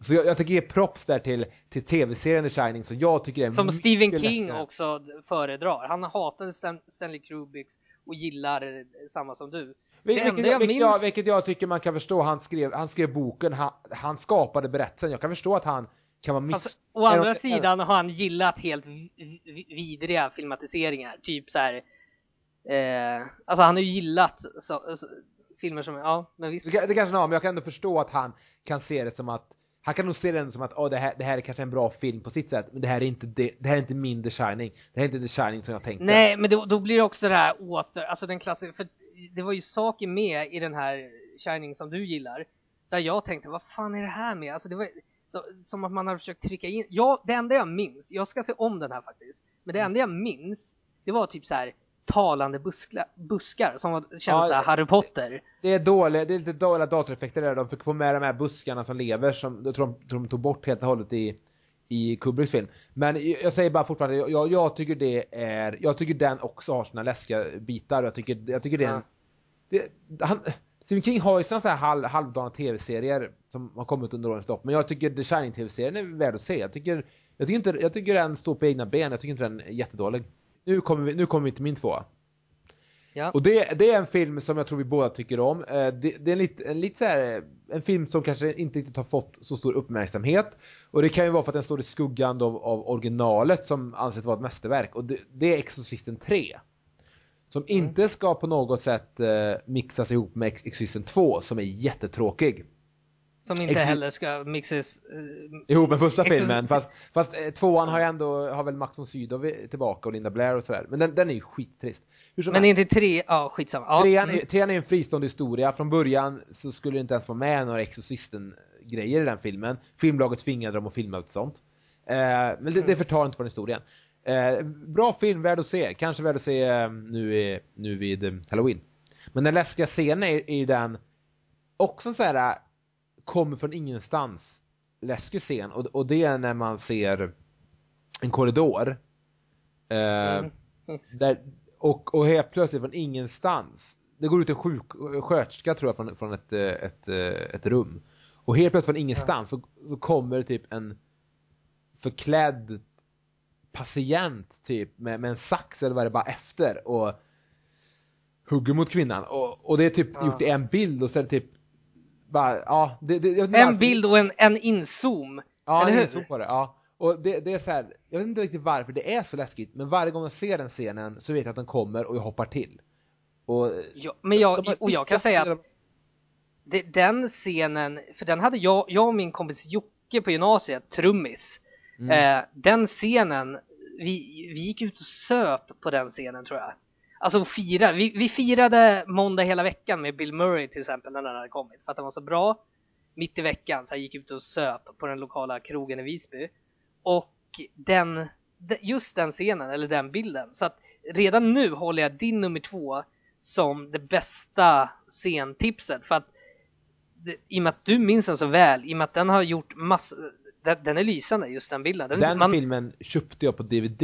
Så jag, jag tycker ge props där till, till tv-serien The Shining som jag tycker är Som Stephen King läskigare. också föredrar. Han Stan Stanley Kubrick och gillar samma som du. Vil- Vilket, jag, vilket, jag, vilket jag tycker man kan förstå, han skrev, han skrev boken, han, han skapade berättelsen, jag kan förstå att han kan vara miss... Alltså, å andra är- sidan har han gillat helt vi- vi- vidriga filmatiseringar. Typ så här. Eh, alltså han har ju gillat så, så, filmer som, ja men visst. Det, det kanske han har, men jag kan ändå förstå att han kan se det som att han kan nog se den som att oh, det, här, det här är kanske en bra film på sitt sätt, men det här är inte, det, det här är inte min The Shining. Det här är inte The Shining som jag tänkte. Nej, men då, då blir det också det här åter, alltså den klassiska, för det var ju saker med i den här Shining som du gillar, där jag tänkte, vad fan är det här med? Alltså det var då- som att man har försökt trycka in, ja, det enda jag minns, jag ska se om den här faktiskt, men det enda jag minns, det var typ så här talande buskla, buskar som var, kändes Ja, så här Harry Potter. Det är dåliga, det är lite dåliga datoreffekter där, de fick få med de här buskarna som lever som jag tror de, tror de tog bort helt och hållet i, i Kubricks film. Men jag säger bara fortfarande, jag, jag tycker det är, jag tycker den också har sina läskiga bitar, jag tycker, jag tycker det är en, det, han, Stephen King har ju sina så här halv, halvdana tv-serier som har kommit under årens lopp, men jag tycker The Shining tv-serien är värd att se. Jag tycker, jag tycker inte, jag tycker den står på egna ben, jag tycker inte den är jättedålig. Nu kommer vi, nu kommer vi till min tvåa. Ja. Och det, det är en film som jag tror vi båda tycker om. Eh, Det, det är en, lite, en, lite så här, en film som kanske inte riktigt har fått så stor uppmärksamhet. Och det kan ju vara för att den står i skuggan av, av originalet som anses vara ett mästerverk. Och det, det är Exorcisten 3. Som inte ska på något sätt eh, mixas ihop med Ex- Exorcisten 2 som är jättetråkig. Som inte Exi- heller ska mixas eh, Ihop med första filmen, fast, fast eh, tvåan har ju ändå, har väl Max von Sydow tillbaka och Linda Blair och sådär. Men den, den är ju skittrist. Men inte tre, ja skitsamma. Ja, Trean, mm. är, trean är en fristående historia. Från början så skulle det inte ens vara med några Exorcisten-grejer i den filmen. Filmbolaget tvingade dem att filma allt sånt. Eh, men det, det förtar inte från historien. Eh, bra film, värd att se. Kanske värd att se eh, nu, i, nu vid eh, Halloween. Men den läskiga scenen är, är den också så här kommer från ingenstans läskig scen och, och det är när man ser en korridor. Eh, Mm. där, och, och helt plötsligt från ingenstans. Det går ut en sjuk, sköterska tror jag från, från ett, eh, ett, eh, ett rum. Och helt plötsligt från ingenstans så, så kommer typ en förklädd patient typ med, med en sax eller vad det bara efter och hugger mot kvinnan. Och, och det är typ Ja. gjort i en bild och så är det typ bara, ja. Det, det, inte varför- En bild och en, en inzoom. Ja, eller hur? insåg på det. Ja. Och det, det är så här, jag vet inte riktigt varför det är så läskigt, men varje gång jag ser den scenen så vet jag att den kommer och jag hoppar till. Och, Ja, men jag, de och jag kan säga att det, den scenen, för den hade jag, jag och min kompis Jocke på gymnasiet, trummis. Mm. Eh, den scenen, vi, vi gick ut och söp på den scenen tror jag. Alltså fira, vi, vi firade måndag hela veckan med Bill Murray till exempel när den hade kommit för att den var så bra. Mitt i veckan så jag gick ut och söp på den lokala krogen i Visby. Och den, de- just den scenen, eller den bilden. Så att redan nu håller jag din nummer två som det bästa scentipset. För att det, i och med att du minns den så väl, i och med att den har gjort massor, den, den är lysande just den bilden. Den, Den man- filmen köpte jag på DVD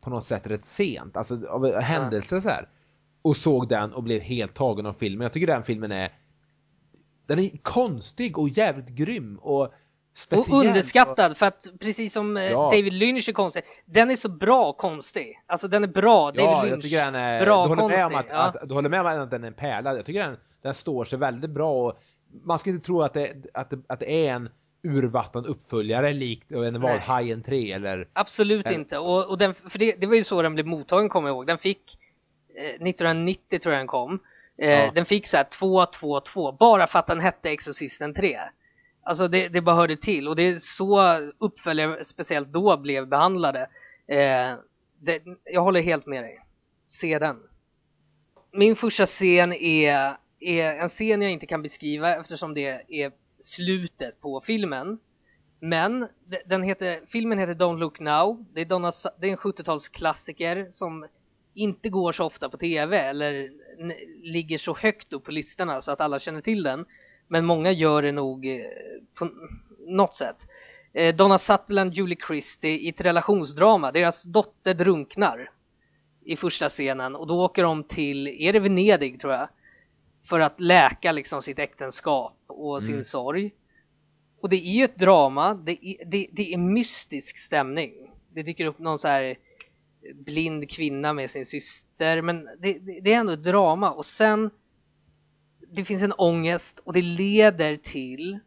på något sätt rätt sent, alltså av en händelse så här. Och såg den och blev helt tagen av filmen. Jag tycker den filmen är den är konstig och jävligt grym och Och speciell. underskattad för att precis som eh, Ja. David Lynch är konstig, den är så bra konstig. Alltså den är bra, David Ja, Lynch. jag tycker den är, bra du håller med om konstig, att, ja. att, du håller med om att den är en pärla. Jag tycker den, den står sig väldigt bra och man ska inte tro att det, att det, att det är en urvattnad uppföljare likt en. Valhajen 3 eller Absolut Eller- inte. Och, och den, för det, det var ju så den blev mottagen kommer jag ihåg. Den fick eh, 1990 tror jag den kom. Eh, Ja. Den fick så här 2, 2, 2 bara för att den hette Exorcisten 3. Alltså det, det bara hörde till och det är så uppföljare speciellt då blev behandlade. Eh, det, jag håller helt med dig. Se den. Min första scen är, är en scen jag inte kan beskriva eftersom det är slutet på filmen. Men den heter, filmen heter Don't Look Now. Det är, Donna, det är en 70-talsklassiker som inte går så ofta på tv eller ligger så högt upp på listorna så att alla känner till den. Men många gör det nog eh, på något sätt. Eh, Donna Sutherland, Julie Christie i ett relationsdrama. Deras dotter drunknar i första scenen och då åker de till, är det Venedig tror jag? För att läka liksom sitt äktenskap och sin Mm. sorg. Och det är ju ett drama, det är, det, det är mystisk stämning. Det dyker upp någon så här blind kvinna med sin syster, men det, det, det är ändå ett drama och sen det finns en ångest och det leder till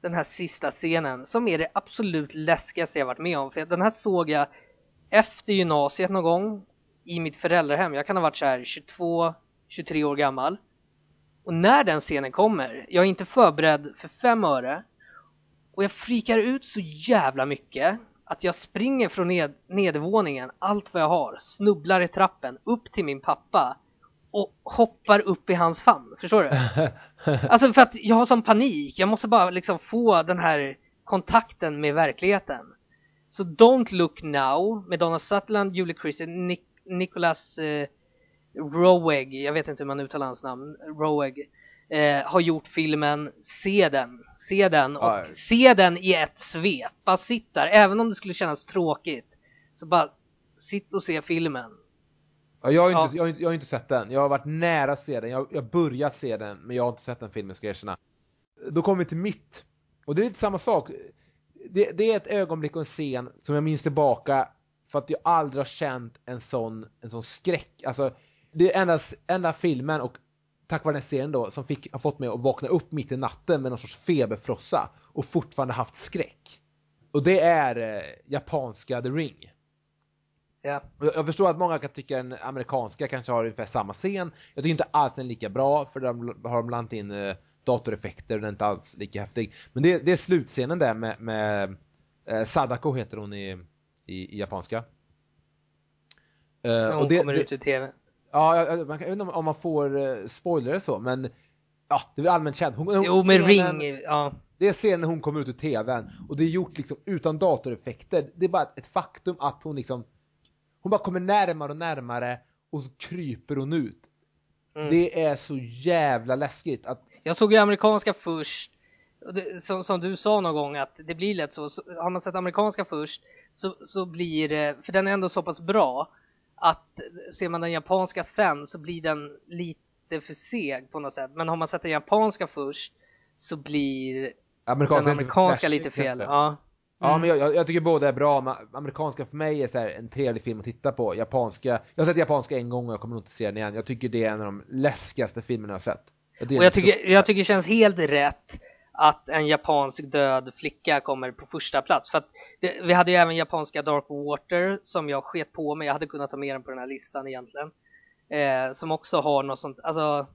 den här sista scenen som är det absolut läskigaste jag varit med om. För den här såg jag efter gymnasiet någon gång i mitt föräldrahem. Jag kan ha varit så här 22, 23 år gammal. Och när den scenen kommer, jag är inte förberedd för fem öre och jag frikar ut så jävla mycket att jag springer från ned, nedervåningen, allt vad jag har, snubblar i trappen, upp till min pappa och hoppar upp i hans famn. Förstår du? Alltså för att jag har sån panik, jag måste bara liksom få den här kontakten med verkligheten. Så Don't Look Now med Donna Sutherland, Julie Christie, Nic- Nicholas eh, Roeg, jag vet inte hur man uttalar hans namn, Roeg, eh, har gjort filmen. Se den, se den och Ja. se den i ett svep. Bara sitt där, även om det skulle kännas tråkigt. Så bara sitt och se filmen. Ja, jag, har Ja. inte, jag, har inte, jag har inte sett den. Jag har varit nära att se den. Jag jag börjat se den, men jag har inte sett den filmen ska jag erkänna. Då kommer vi till mitt. Och det är lite samma sak. Det, det är ett ögonblick och en scen som jag minns tillbaka för att jag aldrig har känt en sån, en sån skräck. Alltså, det är enda, enda filmen och tack vare den scenen då som fick, har fått mig att vakna upp mitt i natten med någon sorts feberfrossa och fortfarande haft skräck. Och det är eh, japanska The Ring. Ja. Och Jag förstår att många kan tycka den amerikanska kanske har ungefär samma scen. Jag tycker inte alls den är lika bra för de har de blandat in uh, datoreffekter, den är inte alls lika häftig. Men det, det är slutscenen där med, med eh, Sadako heter hon i, i, i japanska. Uh, hon det, kommer det, ut i TV. Ja, jag, jag, vet inte om man får uh, spoilers så, men ja, det är väl allmänt känt. Hon, hon, jo, med scenen, ring, ja. Det är scenen hon kommer ut ur TVn och det är gjort liksom utan datoreffekter. Det är bara ett faktum att hon liksom hon bara kommer närmare och närmare och så kryper hon ut. Mm. Det är så jävla läskigt att... Jag såg ju amerikanska först, det, som, som, du sa någon gång att det blir lätt så, så har man sett amerikanska först så, så blir det, för den är ändå så pass bra att ser man den japanska sen så blir den lite för seg på något sätt. Men har man sett den japanska först så blir amerikanska den amerikanska lite, lite fel. Ja. Ja, men jag, jag, tycker båda är bra. Men amerikanska för mig är så en trevlig film att titta på. Japanska, jag har sett japanska en gång och jag kommer nog inte se den igen. Jag tycker det är en av de läskigaste filmerna jag har sett. Jag och jag tycker, jag tycker det känns helt rätt att en japansk död flicka kommer på första plats. För att det, vi hade ju även japanska Dark Water som jag sket på mig. Jag hade kunnat ta med den på den här listan egentligen. Eh, som också har något sånt, alltså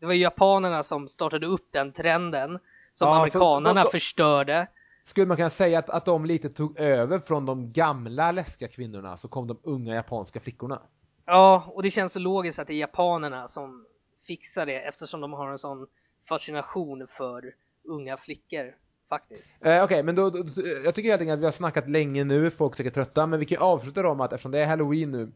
det var ju japanerna som startade upp den trenden som ja, amerikanerna då, då, förstörde. Skulle man kunna säga att, att de lite tog över från de gamla läskiga kvinnorna så kom de unga japanska flickorna? Ja, och det känns så logiskt att det är japanerna som fixar det eftersom de har en sån fascination för unga flickor faktiskt. Eh, Okej, okay, men då, då, jag tycker helt enkelt att vi har snackat länge nu, folk är säkert trötta, men vi kan avsluta om att eftersom det är halloween nu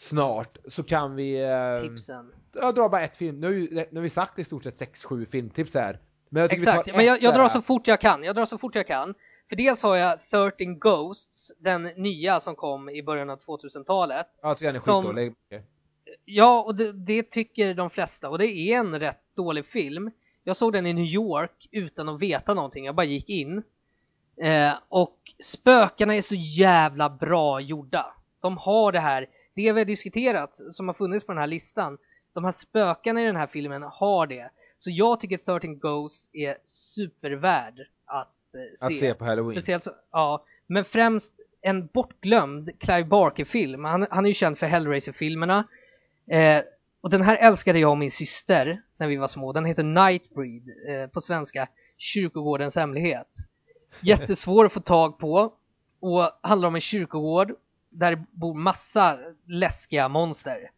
snart så kan vi... Eh, Tipsen. Jag drar bara ett film, nu, nu har vi sagt i stort sett 6-7 filmtips här. Men jag Exakt, men jag, jag drar så fort jag kan, jag drar så fort jag kan. För dels har jag 13 Ghosts, den nya som kom i början av 2000-talet. Ja, den är skitdålig. Ja, och det, det, tycker de flesta och det är en rätt dålig film. Jag såg den i New York utan att veta någonting, jag bara gick in. Eh, och spökarna är så jävla bra gjorda. De har det här, det vi har diskuterat som har funnits på den här listan. De här spökarna i den här filmen har det. Så jag tycker 13 Ghosts är supervärd att eh, se. Att se på Halloween. Speciellt, ja, men främst en bortglömd Clive Barker-film. Han, han är ju känd för Hellraiser-filmerna. Eh, och den här älskade jag och min syster när vi var små. Den heter Nightbreed, eh, på svenska Kyrkogårdens hemlighet. Jättesvår att få tag på och handlar om en kyrkogård där bor massa läskiga monster.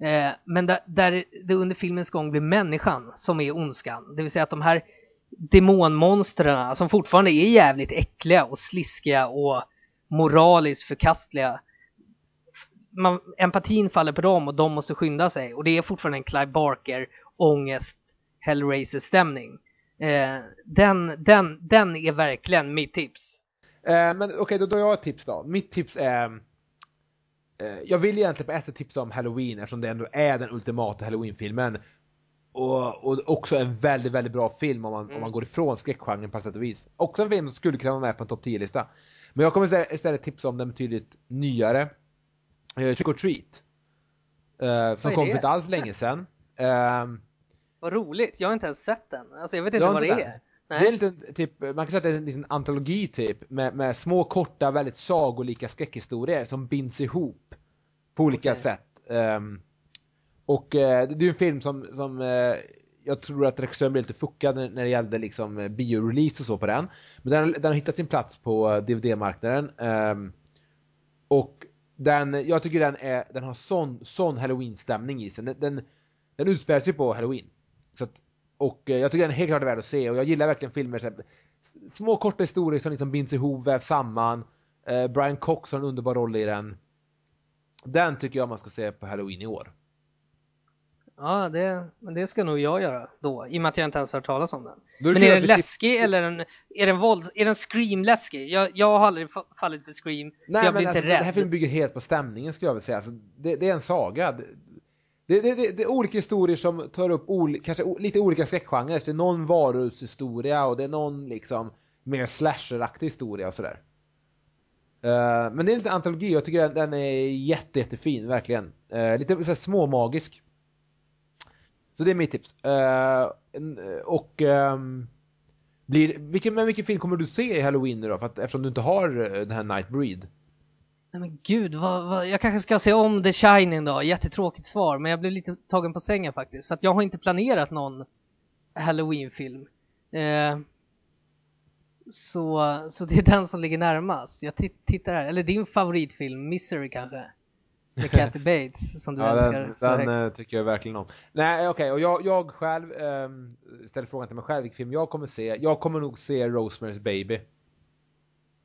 Eh, men där, där det under filmens gång blir människan som är ondskan. Det vill säga att de här demonmonstren som fortfarande är jävligt äckliga och sliskiga och moraliskt förkastliga. Man, empatin faller på dem och de måste skynda sig. Och det är fortfarande en Clive Barker ångest Hellraiser-stämning. Eh, den, den, den är verkligen mitt tips. Eh, men okej, okay, då drar jag ett tips då. Mitt tips är Eh, jag vill egentligen på ett sätt tipsa om Halloween eftersom det ändå är den ultimata Halloween-filmen. Och, och också en väldigt, väldigt bra film om man, mm. om man går ifrån skräckgenren på sätt och vis. Också en film som skulle kunna vara med på en topp 10-lista. Men jag kommer istället tipsa om den betydligt nyare. Uh, Trick or Treat. Uh, som kom för inte alls länge sedan. Uh, vad roligt, jag har inte ens sett den. Alltså jag vet inte vad det den. är. Nej. Det är en liten, typ, man kan säga att det är en liten antologi typ med, med små korta väldigt sagolika skräckhistorier som binds ihop på olika okay. sätt. Um, och uh, det är ju en film som, som uh, jag tror att regissören blev lite fuckad när, när det gällde liksom uh, biorelease och så på den. Men den, den har hittat sin plats på DVD-marknaden. Um, ehm, och den, jag tycker den, är, den har sån, sån halloween-stämning i sig. Den, den, den utspelar sig på halloween. Så att och eh, jag tycker den är helt klart värd att se och jag gillar verkligen filmer så små korta historier som liksom binds ihop, vävs samman. Eh, Brian Cox har en underbar roll i den. Den tycker jag man ska se på Halloween i år. Ja, det, men det ska nog jag göra då, i och med att jag inte ens har hört talas om den. Men är den läskig eller en, är den våld, är den Scream-läskig? Jag, jag har aldrig fallit för Scream, Nej, jag blir inte alltså, rädd. Det här filmen bygger helt på stämningen skulle jag vilja säga. Alltså, det, det, är en saga. Det, det, det, är olika historier som tar upp ol, kanske lite olika skräckgenrer. Det är någon varulvshistoria och det är någon liksom mer slasheraktig historia och sådär. Uh, men det är lite antologi, jag tycker den, den är jätte, jättefin, verkligen. Uh, lite så småmagisk. Så det är mitt tips. Uh, och um, blir, vilken, men vilken film kommer du se i Halloween nu då? För att, eftersom du inte har eh, den här Nightbreed. Nej men gud, vad, vad, jag kanske ska se om The Shining då, jättetråkigt svar, men jag blev lite tagen på sängen faktiskt. För att jag har inte planerat någon Halloween-film. Eh, så, så det är den som ligger närmast. Jag tittar här, eller din favoritfilm, Misery kanske? Med Kathy Bates som du ja, älskar den, den eh, tycker jag verkligen om. Nej, okej, och jag, jag själv um, ställer frågan till mig själv vilken film jag kommer se. Jag kommer nog se Rosemary's Baby.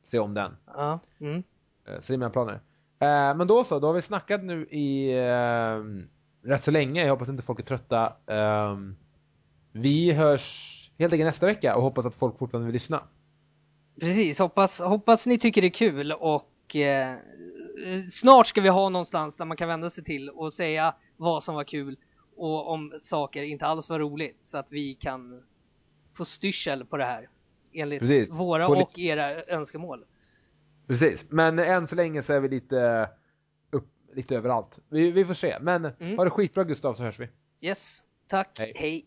Se om den. Ja, mm. Eh, Så det är mina planer. Eh, Men då så, då har vi snackat nu i eh, rätt så länge. Jag hoppas inte folk är trötta. Eh, Vi hörs helt enkelt nästa vecka och hoppas att folk fortfarande vill lyssna. Precis, hoppas, hoppas ni tycker det är kul och eh, snart ska vi ha någonstans där man kan vända sig till och säga vad som var kul och om saker inte alls var roligt så att vi kan få styrsel på det här enligt Precis. våra Få lite- och era önskemål. Precis, men än så länge så är vi lite upp, lite överallt. Vi, vi får se, men Mm. ha det skitbra Gustav så hörs vi. Yes, tack, Hej. hej.